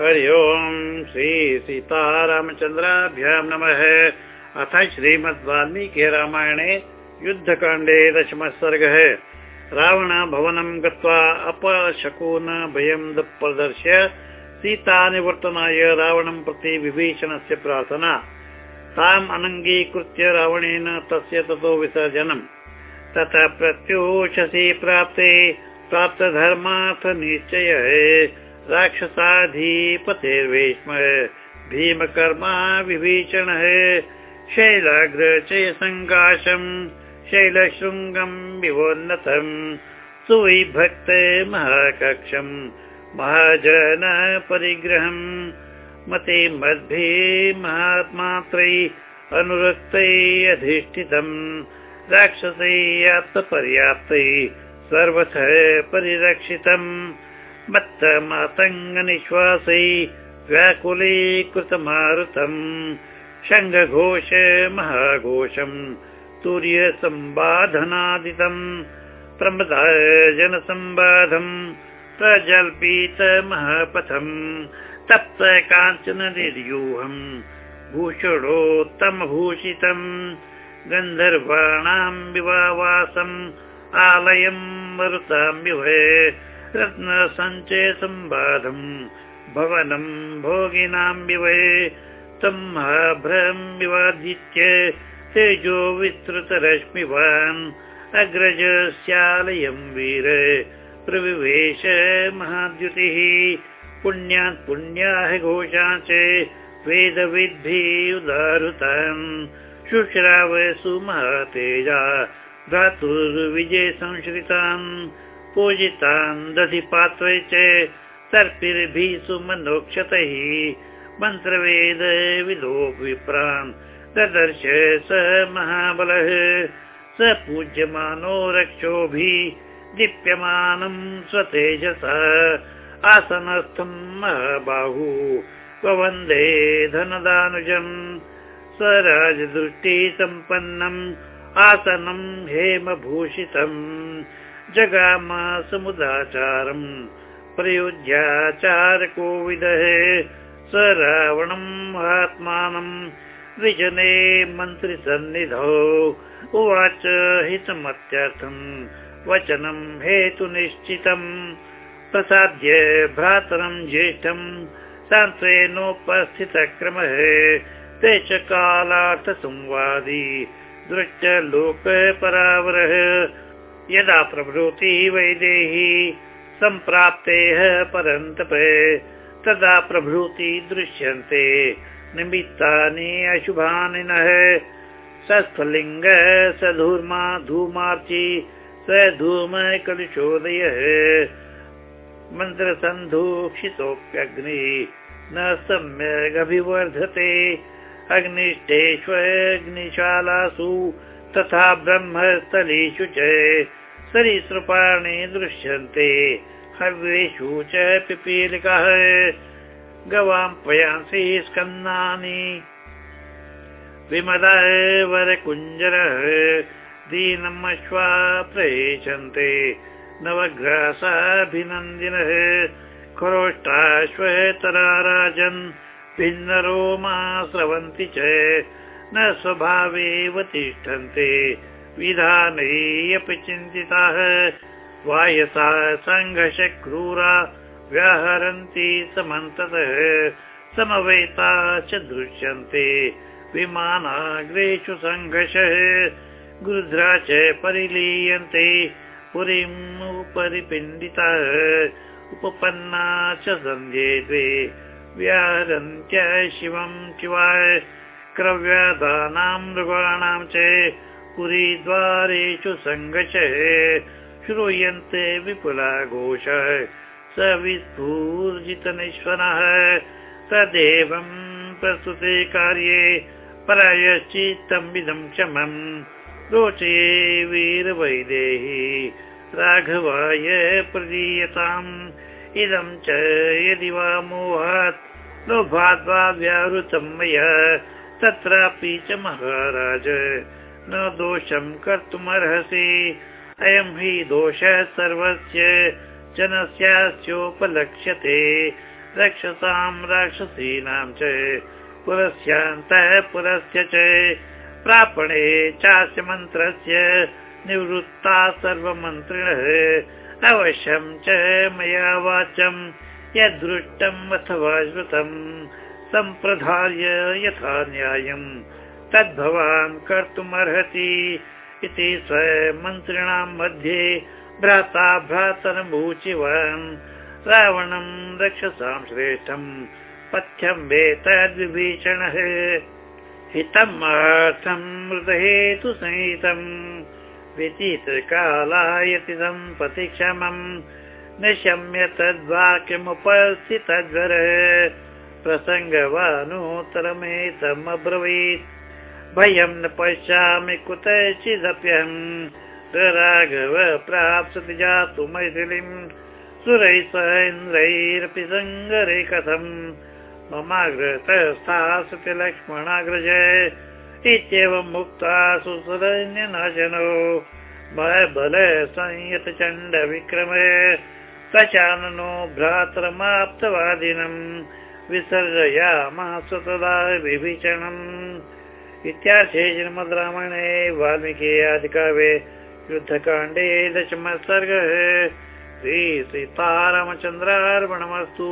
हरि ओम् श्री सीतारामचन्द्राभ्यां नमः। अथ श्रीमद् वाल्मीकि रामायणे युद्धकाण्डे दशमः सर्गः। रावण भवनं गत्वा अपशकून भयं प्रदर्श्य सीतानिवर्तनाय रावणं प्रति विभीषणस्य प्रार्थना। ताम् अनङ्गीकृत्य रावणेन तस्य ततो विसर्जनम्। ततः प्रत्यूषसि प्राप्ते प्राप्तधर्मार्थ निश्चय राक्षसाधिपतेर्वेश्म भीमकर्मा विभीषणः शैलाग्र च सङ्काशम् शैलशृङ्गम् विवोन्नतम् सुविभक्त महाकक्षम् महाजन परिग्रहम् मते मद्भे महात्मात्रै अनुरक्तै अधिष्ठितम् राक्षसै आत्मपर्याप्तै सर्वतः परिरक्षितम् मत्त मातङ्गनिश्वासै व्याकुलीकृतमारुतम्। शङ्घोष महाघोषम् तुर्यसम्बाधनादितम् प्रमदा प्रजल्पित महापथम् तप्त काञ्चन निर्यूहम् भूषणोत्तमभूषितम् गन्धर्वाणाम् विवावासम् आलयम् मरुताम् विभे रत्नसञ्चय संवादम् भवनम् भोगिनाम् विवहे तम् विवादित्य तेजो विस्तृतरश्मिवान् अग्रजस्यालयम् वीर प्रविवेश महाद्युतिः। पुण्यात् पुण्याः घोषा च उदाहृतान् शुश्राव सुमहातेजा भ्रातुर्विजय संश्रितान् पूजितान् दधिपात्रै च सर्पिर्भिः सुमनोक्षतैः मन्त्रवेद विलोक विप्रान् ददर्श स महाबलः। स पूज्यमानो रक्षोभिः दीप्यमानम् स्वतेजसा आसनस्थम् महाबाहु। वन्दे धनदानुजम् स्वराजदृष्टिः सम्पन्नम् आसनम् हेमभूषितम् जगाम समुदाचारम् स रावणम् आत्मानम् विजने मन्त्रिसन्निधौ उवाच हितमत्यर्थम् वचनम् हेतुनिश्चितम् प्रसाद्य भ्रातरम् ज्येष्ठम् सान्त्वेनोपस्थितक्रमः ते च कालार्थसंवादी दृष्ट लोकपरावरः यदा प्रभृति वैदेही सम्प्राप्तेः परन्तप तदा प्रभृति दृश्यन्ते। निमित्तानि अशुभानि नः। सस्फलिङ्ग स धूर्मा धूमार्चि स धूम कलुषोदयः मन्त्रसन्धूषितोऽप्यग्निः न सम्यगभिवर्धते अग्निष्ठेष्वग्निशालासु तथा ब्रह्मस्थलेषु च सरीसृपाणि दृश्यन्ते। हव्येषु च पिपीलिकाः। गवां पयांसि स्कन्नानि विमदः वरकुञ्जरः। दीनम् अश्वा प्रयेशन्ते नवग्रासाभिनन्दिनः। खरोष्टाश्वतरा राजन् भिन्नरोमा स्रवन्ति च। न स्वभावेव तिष्ठन्ते विधानै अपि चिन्तिताः। वायसा सङ्घर्षक्रूरा व्याहरन्ति समन्ततः। समवेता च दृश्यन्ते विमानाग्रेषु सङ्घर्षः गृध्रा च परिलीयन्ते पुरीम् उपरिपिण्डितः। उपपन्ना च सन्ध्ये द्वे व्याहरन्त्य शिवम् शिवाय। क्रव्यादानां मृगाणां च पुरीद्वारेषु सङ्घर्षः श्रूयन्ते विपुला घोषः स विस्फूर्जितनेश्वरः तदेवम् प्रस्तुते कार्ये परायश्चित्तमिदं क्षमम् रोचे वीरवैदेही राघवाय प्रदीयताम् इदं च यदि वा मोहात् लोभाद्वा व्याहृतं मया तत्रापि च महाराज न दोषं कर्तुमर्हसि। अयं हि दोषः सर्वस्य जनस्यास्योपलक्ष्यते। रक्षसां राक्षसीनां च पुरस्यान्तः पुरस्य च। प्रापणे चास्य मन्त्रस्य निवृत्ता सर्वमन्त्रिणः। अवश्यं च मया वाचम् यदृष्टम् अथवा श्रुतम्। सम्प्रधार्य यथा न्यायम् तद्भवान् कर्तुमर्हति इति स्वमन्त्रिणां मध्ये भ्राता भ्रातरमूचिवान् रावणम् रक्षसां श्रेष्ठम् पथ्यं वेतद्विभीषणः हितम् मृदहेतुसहितम् व्यतीतकालायतिदम् पतिक्षमम् निशम्य तद्वाक्यमुपस्थितज्वर प्रसङ्गवानोत्तरमेतम् अब्रवीत् भयं न पश्यामि कुतश्चिदप्यहम् राघव प्राप्स्यति जातु मैथिलीम् सुरैः सह इन्द्रैरपि सङ्गरे कथम्। ममाग्रतः स्थास्यति लक्ष्मणाग्रज। इत्येवम् मुक्ता सुसुरन्यनाशनो बल संयत चण्ड विक्रम। सचाननो भ्रातरमाप्तवादिनम् विसर्जयामास तदा विभीषणम् इत्यार्थे श्रीमद् रामायणे वाल्मीकि आदिकाव्ये युद्धकाण्डे दशमः सर्गः। श्रीसीतारामचन्द्रार्पणमस्तु